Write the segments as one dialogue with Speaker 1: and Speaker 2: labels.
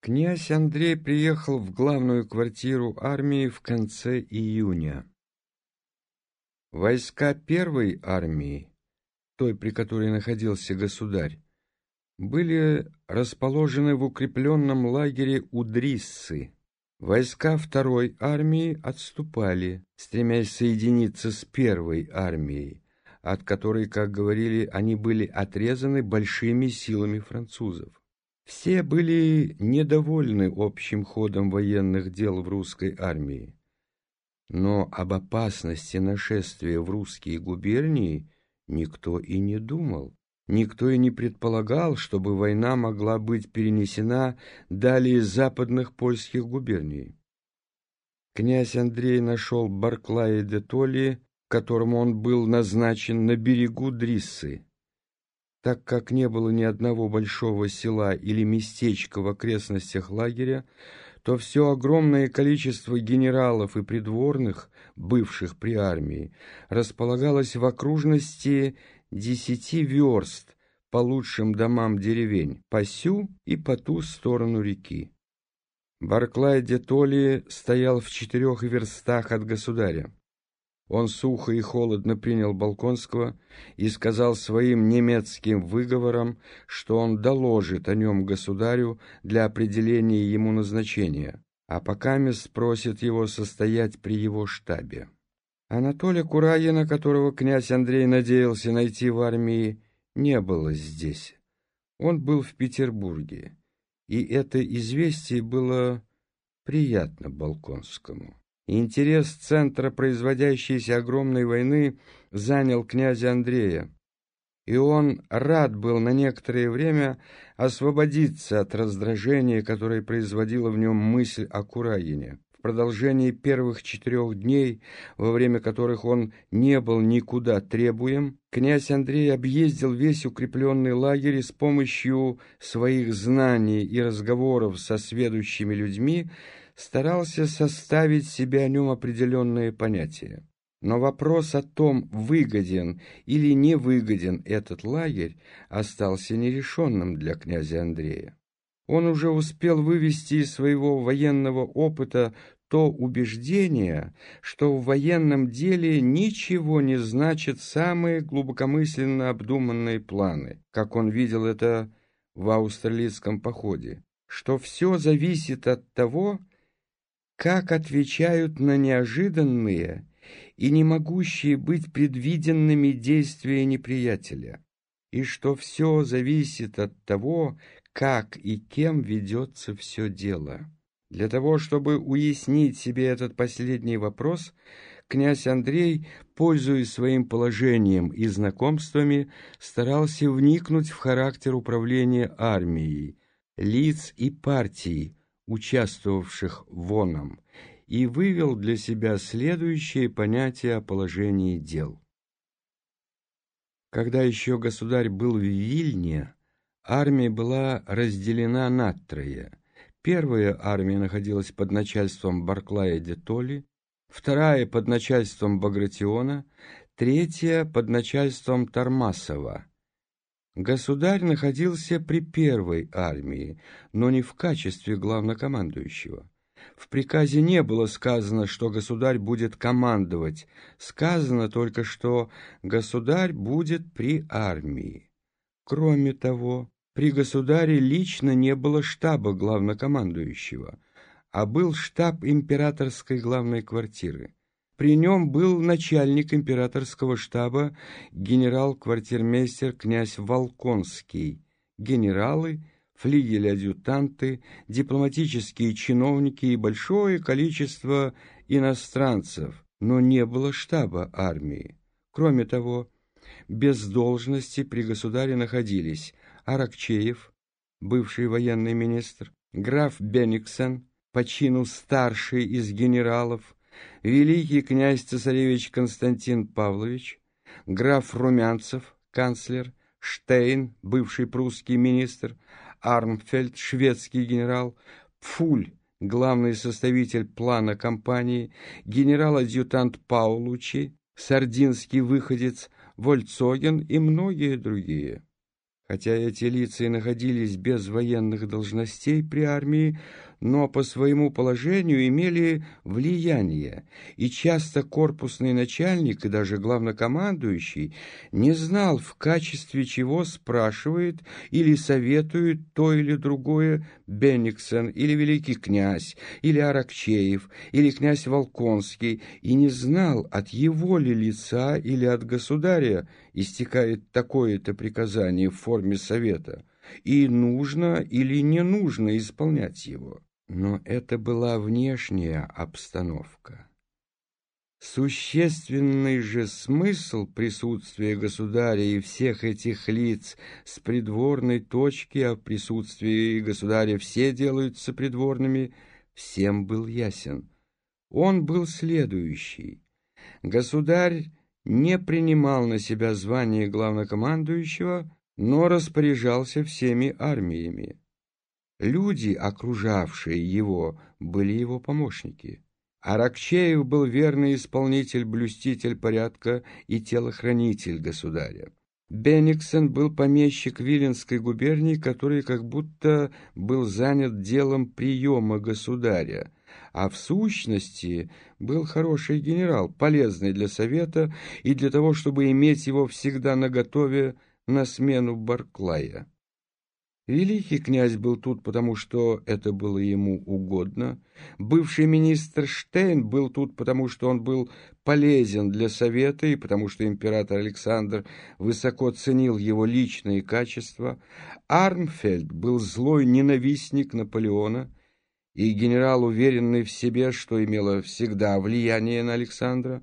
Speaker 1: Князь Андрей приехал в главную квартиру армии в конце июня. Войска первой армии, той, при которой находился государь, были расположены в укрепленном лагере у Дриссы. Войска второй армии отступали, стремясь соединиться с первой армией, от которой, как говорили, они были отрезаны большими силами французов. Все были недовольны общим ходом военных дел в русской армии. Но об опасности нашествия в русские губернии никто и не думал. Никто и не предполагал, чтобы война могла быть перенесена далее западных польских губерний. Князь Андрей нашел Барклая де Толли, которому он был назначен на берегу Дриссы. Так как не было ни одного большого села или местечка в окрестностях лагеря, то все огромное количество генералов и придворных, бывших при армии, располагалось в окружности десяти верст по лучшим домам деревень, по сю и по ту сторону реки. Барклай де Толли стоял в четырех верстах от государя. Он сухо и холодно принял Балконского и сказал своим немецким выговором, что он доложит о нем государю для определения ему назначения, а пока спросит его состоять при его штабе. Анатолия Кураина, которого князь Андрей надеялся найти в армии, не было здесь. Он был в Петербурге, и это известие было приятно Балконскому. Интерес центра производящейся огромной войны занял князя Андрея, и он рад был на некоторое время освободиться от раздражения, которое производила в нем мысль о Кураине. В продолжении первых четырех дней, во время которых он не был никуда требуем, князь Андрей объездил весь укрепленный лагерь и с помощью своих знаний и разговоров со сведущими людьми старался составить себе о нем определенные понятия. Но вопрос о том, выгоден или не выгоден этот лагерь, остался нерешенным для князя Андрея. Он уже успел вывести из своего военного опыта то убеждение, что в военном деле ничего не значат самые глубокомысленно обдуманные планы, как он видел это в австралийском походе, что все зависит от того, как отвечают на неожиданные и не могущие быть предвиденными действия неприятеля, и что все зависит от того, как и кем ведется все дело. Для того, чтобы уяснить себе этот последний вопрос, князь Андрей, пользуясь своим положением и знакомствами, старался вникнуть в характер управления армией, лиц и партий, участвовавших в оном, и вывел для себя следующее понятие о положении дел. Когда еще государь был в Вильне, армия была разделена на трое. Первая армия находилась под начальством Барклая де Толли, вторая под начальством Багратиона, третья под начальством Тормасова – Государь находился при первой армии, но не в качестве главнокомандующего. В приказе не было сказано, что государь будет командовать, сказано только, что государь будет при армии. Кроме того, при государе лично не было штаба главнокомандующего, а был штаб императорской главной квартиры. При нем был начальник императорского штаба генерал-квартирмейстер князь Волконский, генералы, флигель-адъютанты, дипломатические чиновники и большое количество иностранцев, но не было штаба армии. Кроме того, без должности при государе находились Аракчеев, бывший военный министр, граф Бениксен, по чину старший из генералов, великий князь-цесаревич Константин Павлович, граф Румянцев, канцлер, Штейн, бывший прусский министр, Армфельд, шведский генерал, Пфуль, главный составитель плана кампании, генерал-адъютант Паулучи, сардинский выходец, Вольцоген и многие другие. Хотя эти лица и находились без военных должностей при армии, но по своему положению имели влияние, и часто корпусный начальник и даже главнокомандующий не знал, в качестве чего спрашивает или советует то или другое Бенниксон или великий князь, или Аракчеев, или князь Волконский, и не знал, от его ли лица или от государя истекает такое-то приказание в форме совета, и нужно или не нужно исполнять его. Но это была внешняя обстановка. Существенный же смысл присутствия государя и всех этих лиц с придворной точки, а в присутствии государя все делаются придворными, всем был ясен. Он был следующий. Государь не принимал на себя звание главнокомандующего, но распоряжался всеми армиями. Люди, окружавшие его, были его помощники. Аракчеев был верный исполнитель-блюститель порядка и телохранитель государя. Бениксон был помещик Виленской губернии, который как будто был занят делом приема государя, а в сущности был хороший генерал, полезный для совета и для того, чтобы иметь его всегда наготове на смену Барклая. Великий князь был тут, потому что это было ему угодно. Бывший министр Штейн был тут, потому что он был полезен для совета и потому что император Александр высоко ценил его личные качества. Армфельд был злой ненавистник Наполеона и генерал, уверенный в себе, что имело всегда влияние на Александра.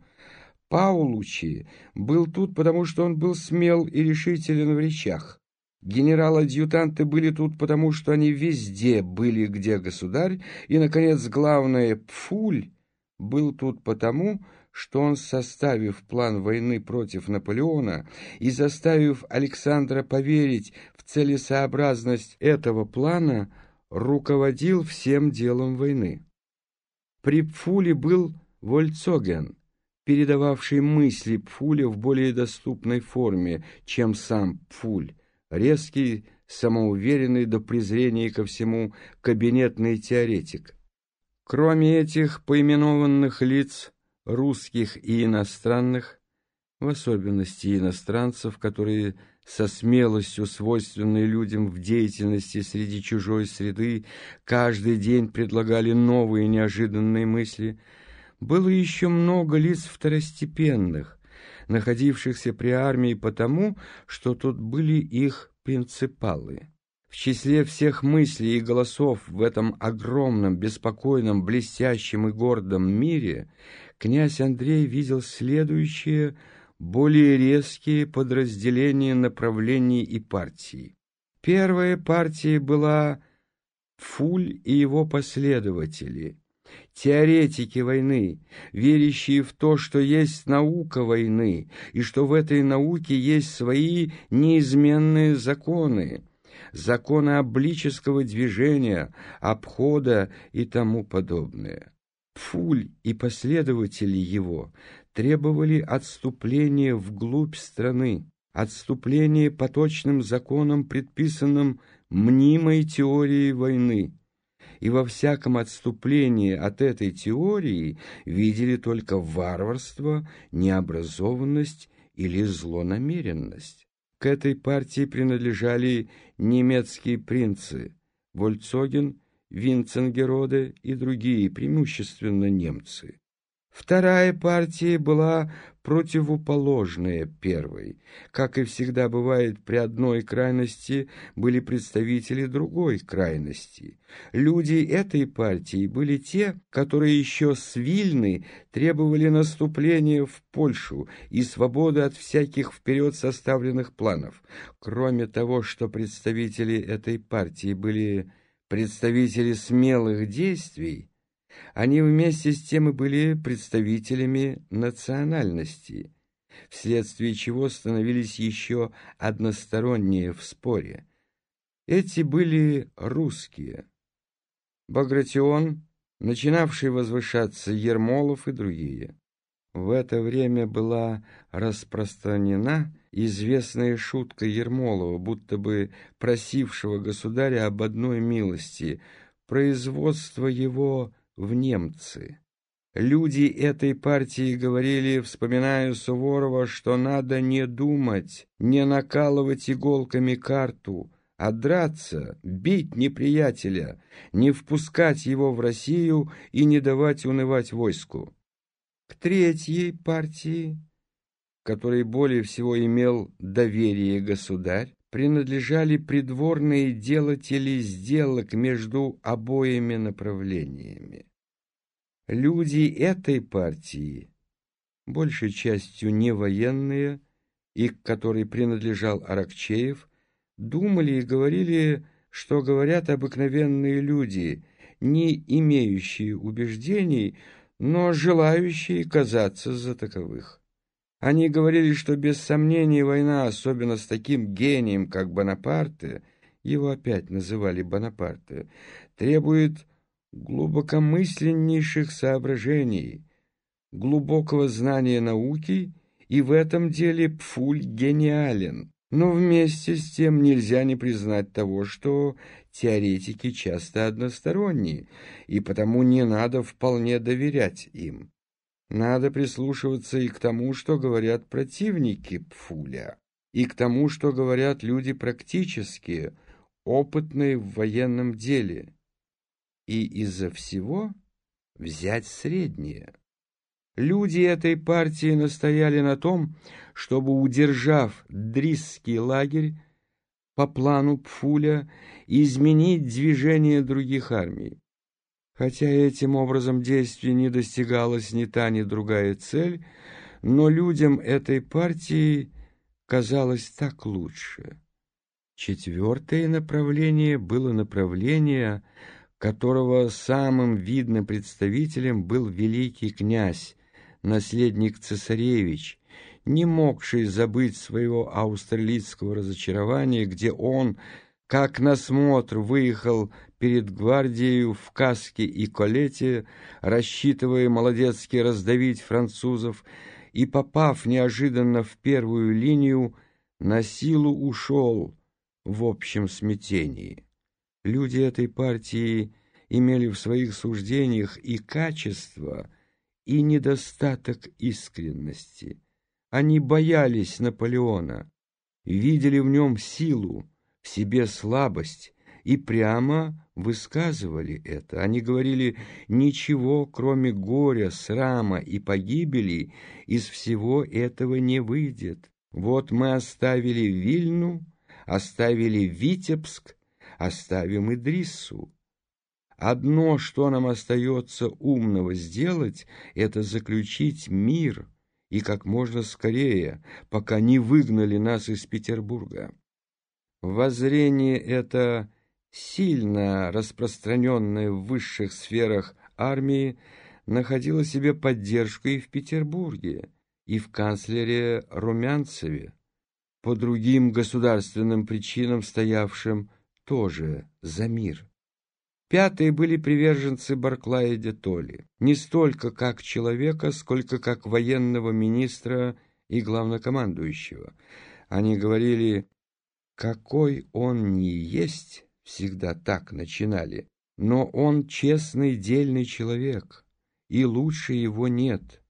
Speaker 1: Паулучи был тут, потому что он был смел и решителен в речах. Генерал-адъютанты были тут потому, что они везде были, где государь, и, наконец, главное, Пфуль был тут потому, что он, составив план войны против Наполеона и заставив Александра поверить в целесообразность этого плана, руководил всем делом войны. При Пфуле был Вольцоген, передававший мысли Пфуля в более доступной форме, чем сам Пфуль, резкий, самоуверенный до презрения ко всему кабинетный теоретик. Кроме этих поименованных лиц, русских и иностранных, в особенности иностранцев, которые со смелостью, свойственной людям в деятельности среди чужой среды, каждый день предлагали новые неожиданные мысли, было еще много лиц второстепенных, находившихся при армии потому, что тут были их принципалы. В числе всех мыслей и голосов в этом огромном, беспокойном, блестящем и гордом мире князь Андрей видел следующие, более резкие подразделения направлений и партий. Первая партия была Фуль и его последователи – теоретики войны, верящие в то, что есть наука войны, и что в этой науке есть свои неизменные законы, законы облического движения, обхода и тому подобное. Фуль и последователи его требовали отступления вглубь страны, отступления по точным законам, предписанным мнимой теорией войны, и во всяком отступлении от этой теории видели только варварство, необразованность или злонамеренность. К этой партии принадлежали немецкие принцы Вольцоген, Винценгероде и другие, преимущественно немцы. Вторая партия была противоположная первой. Как и всегда бывает при одной крайности, были представители другой крайности. Люди этой партии были те, которые еще с Вильны требовали наступления в Польшу и свободы от всяких вперед составленных планов. Кроме того, что представители этой партии были представители смелых действий, они вместе с тем и были представителями национальности, вследствие чего становились еще односторонние в споре. Эти были русские. Багратион, начинавший возвышаться Ермолов и другие. В это время была распространена известная шутка Ермолова, будто бы просившего государя об одной милости – производство его в немцы. Люди этой партии говорили, вспоминая Суворова, что надо не думать, не накалывать иголками карту, а драться, бить неприятеля, не впускать его в Россию и не давать унывать войску. К третьей партии, которой более всего имел доверие государь, принадлежали придворные делатели сделок между обоими направлениями. Люди этой партии, большей частью не военные, и к которой принадлежал Аракчеев, думали и говорили, что говорят обыкновенные люди, не имеющие убеждений, но желающие казаться за таковых. Они говорили, что без сомнений война, особенно с таким гением, как Бонапарте, его опять называли Бонапарте, требует глубокомысленнейших соображений, глубокого знания науки, и в этом деле Пфуль гениален. Но вместе с тем нельзя не признать того, что теоретики часто односторонние, и потому не надо вполне доверять им. Надо прислушиваться и к тому, что говорят противники Пфуля, и к тому, что говорят люди практические, опытные в военном деле и из-за всего взять среднее. Люди этой партии настояли на том, чтобы, удержав Дрисский лагерь по плану Пфуля, изменить движение других армий. Хотя этим образом действий не достигалась ни та, ни другая цель, но людям этой партии казалось так лучше. Четвертое направление было направление – которого самым видным представителем был великий князь, наследник цесаревич, не могший забыть своего австралийского разочарования, где он, как на смотр, выехал перед гвардией в каске и колете, рассчитывая молодецки раздавить французов, и, попав неожиданно в первую линию, на силу ушел в общем смятении. Люди этой партии имели в своих суждениях и качество, и недостаток искренности. Они боялись Наполеона, видели в нем силу, в себе слабость и прямо высказывали это. Они говорили, ничего, кроме горя, срама и погибели, из всего этого не выйдет. Вот мы оставили Вильну, оставили Витебск, оставим Идриссу. Одно, что нам остается умного сделать, это заключить мир, и как можно скорее, пока не выгнали нас из Петербурга. Воззрение это, сильно распространенное в высших сферах армии, находило себе поддержку и в Петербурге, и в канцлере Румянцеве, по другим государственным причинам, стоявшим тоже за мир. Пятые были приверженцы Барклая де Толли, не столько как человека, сколько как военного министра и главнокомандующего. Они говорили, какой он не есть, всегда так начинали, но он честный, дельный человек, и лучше его нет.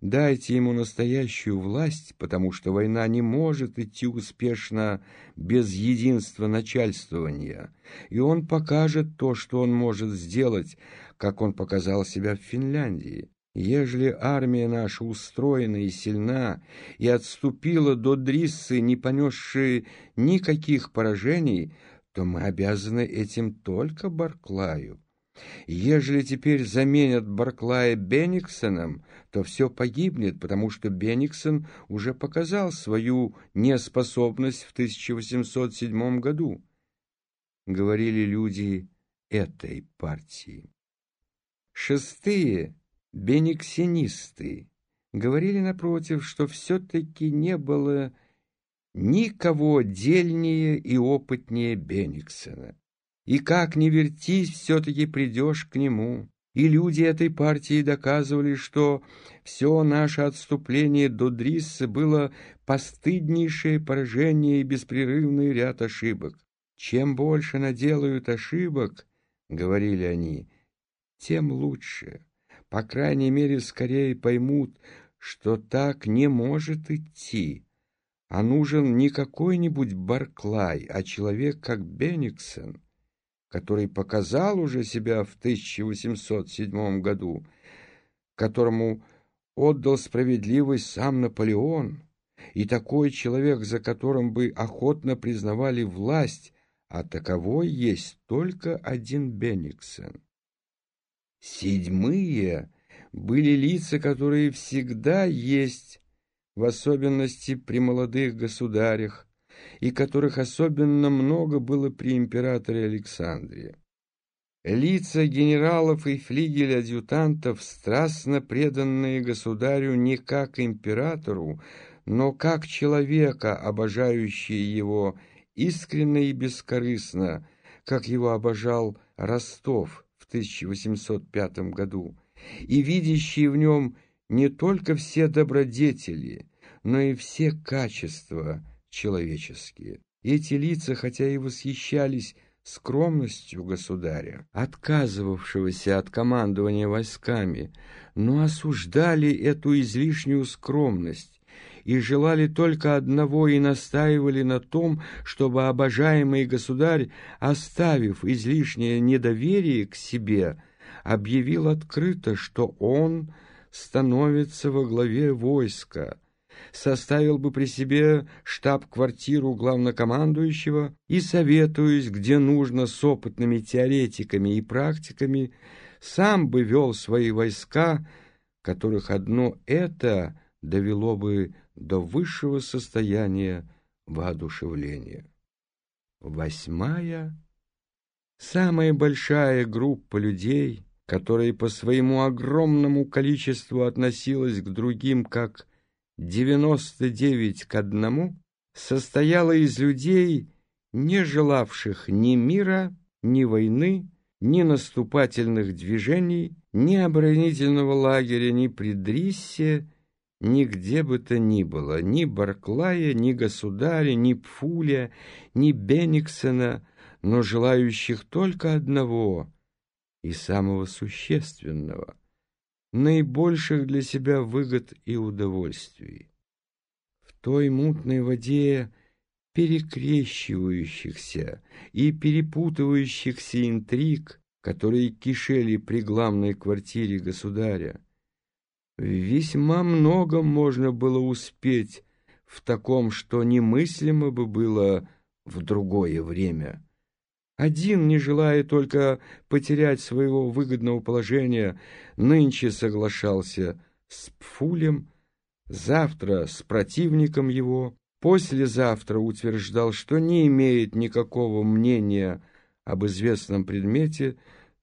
Speaker 1: Дайте ему настоящую власть, потому что война не может идти успешно без единства начальствования, и он покажет то, что он может сделать, как он показал себя в Финляндии. Ежели армия наша устроена и сильна, и отступила до Дриссы, не понесшие никаких поражений, то мы обязаны этим только Барклаю. Ежели теперь заменят Барклая Бениксоном, то все погибнет, потому что Бениксон уже показал свою неспособность в 1807 году, говорили люди этой партии. Шестые, бениксинисты, говорили, напротив, что все-таки не было никого дельнее и опытнее Бениксона. И как ни вертись, все-таки придешь к нему. И люди этой партии доказывали, что все наше отступление до Дрисса было постыднейшее поражение и беспрерывный ряд ошибок. Чем больше наделают ошибок, — говорили они, — тем лучше. По крайней мере, скорее поймут, что так не может идти. А нужен не какой-нибудь Барклай, а человек, как Бениксон, который показал уже себя в 1807 году, которому отдал справедливость сам Наполеон, и такой человек, за которым бы охотно признавали власть, а таковой есть только один Бениксон. Седьмые были лица, которые всегда есть, в особенности при молодых государях, и которых особенно много было при императоре Александре. Лица генералов и флигель-адъютантов, страстно преданные государю не как императору, но как человека, обожающие его искренне и бескорыстно, как его обожал Ростов в 1805 году, и видящие в нем не только все добродетели, но и все качества человеческие. Эти лица, хотя и восхищались скромностью государя, отказывавшегося от командования войсками, но осуждали эту излишнюю скромность и желали только одного и настаивали на том, чтобы обожаемый государь, оставив излишнее недоверие к себе, объявил открыто, что он становится во главе войска, составил бы при себе штаб-квартиру главнокомандующего и, советуясь, где нужно, с опытными теоретиками и практиками, сам бы вел свои войска, которых одно это довело бы до высшего состояния воодушевления. Восьмая, самая большая группа людей, которая по своему огромному количеству относилась к другим как 99 к одному, состояла из людей, не желавших ни мира, ни войны, ни наступательных движений, ни оборонительного лагеря, ни предриссе, нигде бы то ни было, ни Барклая, ни Государя, ни Пфуля, ни Бениксена, но желающих только одного и самого существенного, наибольших для себя выгод и удовольствий. В той мутной воде перекрещивающихся и перепутывающихся интриг, которые кишели при главной квартире государя, Весьма много можно было успеть в таком, что немыслимо бы было в другое время. Один, не желая только потерять своего выгодного положения, нынче соглашался с Пфулем, завтра с противником его, послезавтра утверждал, что не имеет никакого мнения об известном предмете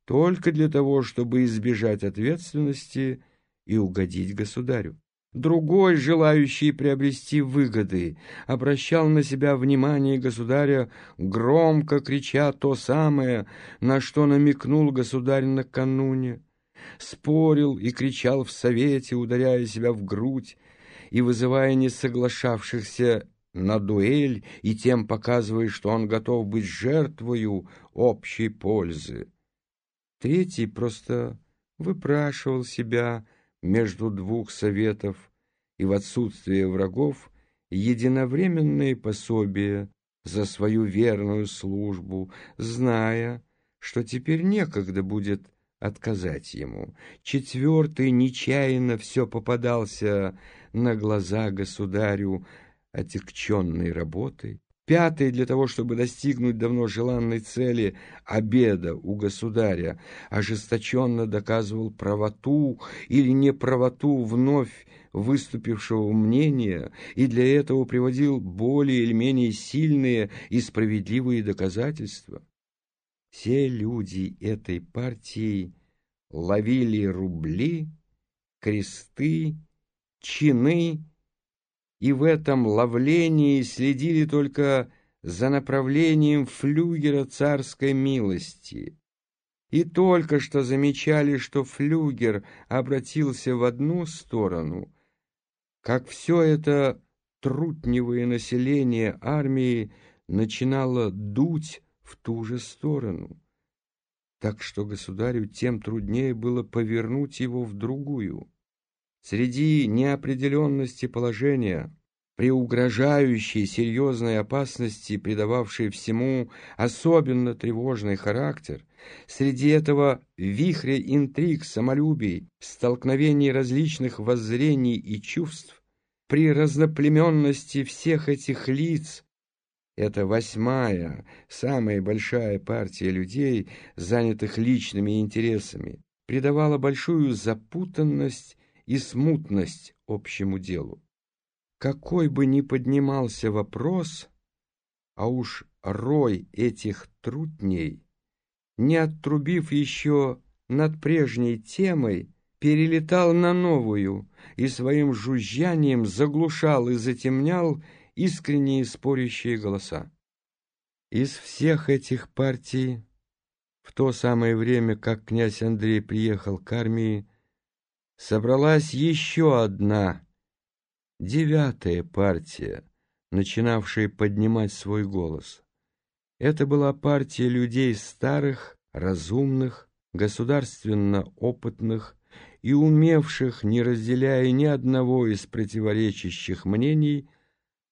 Speaker 1: только для того, чтобы избежать ответственности и угодить государю. Другой, желающий приобрести выгоды, обращал на себя внимание государя, громко крича то самое, на что намекнул государь накануне. Спорил и кричал в совете, ударяя себя в грудь и вызывая несоглашавшихся на дуэль и тем показывая, что он готов быть жертвою общей пользы. Третий просто выпрашивал себя, между двух советов и в отсутствие врагов единовременные пособия за свою верную службу, зная, что теперь некогда будет отказать ему. Четвертый нечаянно все попадался на глаза государю отягченной работой. Пятый, для того, чтобы достигнуть давно желанной цели обеда у государя, ожесточенно доказывал правоту или неправоту вновь выступившего мнения и для этого приводил более или менее сильные и справедливые доказательства. Все люди этой партии ловили рубли, кресты, чины и в этом ловлении следили только за направлением флюгера царской милости. и только что замечали, что флюгер обратился в одну сторону, как все это трутневое население армии начинало дуть в ту же сторону, так что государю тем труднее было повернуть его в другую. Среди неопределенности положения при угрожающей серьезной опасности, придававшей всему особенно тревожный характер, среди этого вихря интриг, самолюбий, столкновений различных воззрений и чувств, при разноплеменности всех этих лиц, это восьмая, самая большая партия людей, занятых личными интересами, придавала большую запутанность и смутность общему делу. Какой бы ни поднимался вопрос, а уж рой этих трутней, не оттрубив еще над прежней темой, перелетал на новую и своим жужжанием заглушал и затемнял искренние спорящие голоса. Из всех этих партий в то самое время, как князь Андрей приехал к армии, собралась еще одна девятая партия, начинавшая поднимать свой голос. Это была партия людей старых, разумных, государственно опытных и умевших, не разделяя ни одного из противоречащих мнений,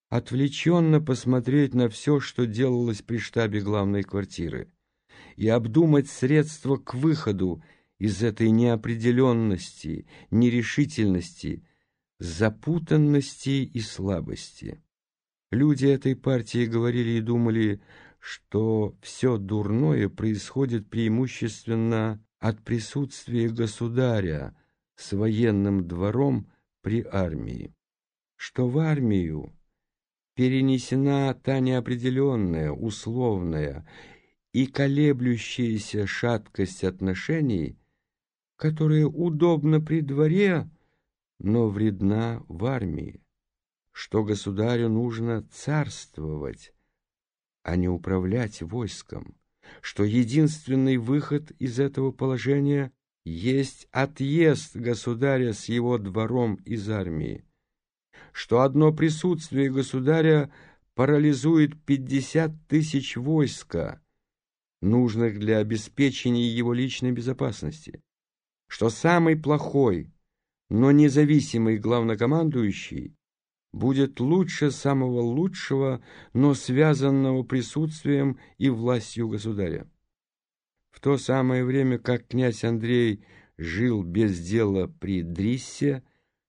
Speaker 1: отвлеченно посмотреть на все, что делалось при штабе главной квартиры, и обдумать средства к выходу из этой неопределенности, нерешительности, запутанности и слабости. Люди этой партии говорили и думали, что все дурное происходит преимущественно от присутствия государя с военным двором при армии, что в армию перенесена та неопределенная, условная и колеблющаяся шаткость отношений, которая удобна при дворе, но вредна в армии, что государю нужно царствовать, а не управлять войском, что единственный выход из этого положения есть отъезд государя с его двором из армии, что одно присутствие государя парализует пятьдесят тысяч войска, нужных для обеспечения его личной безопасности, что самый плохой – но независимый главнокомандующий будет лучше самого лучшего, но связанного присутствием и властью государя. В то самое время, как князь Андрей жил без дела при Дриссе,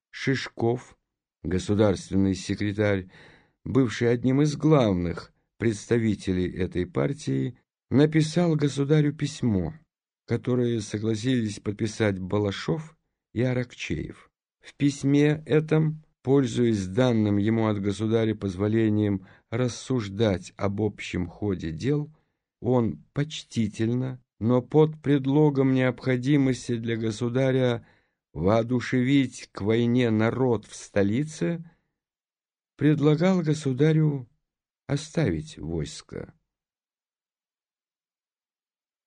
Speaker 1: Шишков, государственный секретарь, бывший одним из главных представителей этой партии, написал государю письмо, которое согласились подписать Балашов и Аракчеев. В письме этом, пользуясь данным ему от государя позволением рассуждать об общем ходе дел, он почтительно, но под предлогом необходимости для государя воодушевить к войне народ в столице, предлагал государю оставить войско.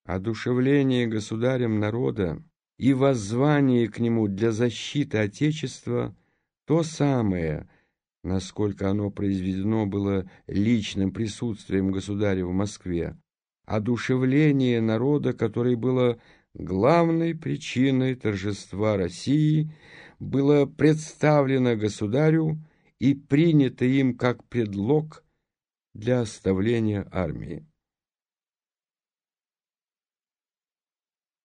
Speaker 1: Одушевление государем народа и воззвание к нему для защиты Отечества то самое, насколько оно произведено было личным присутствием государя в Москве, одушевление народа, которое было главной причиной торжества России, было представлено государю и принято им как предлог для оставления армии.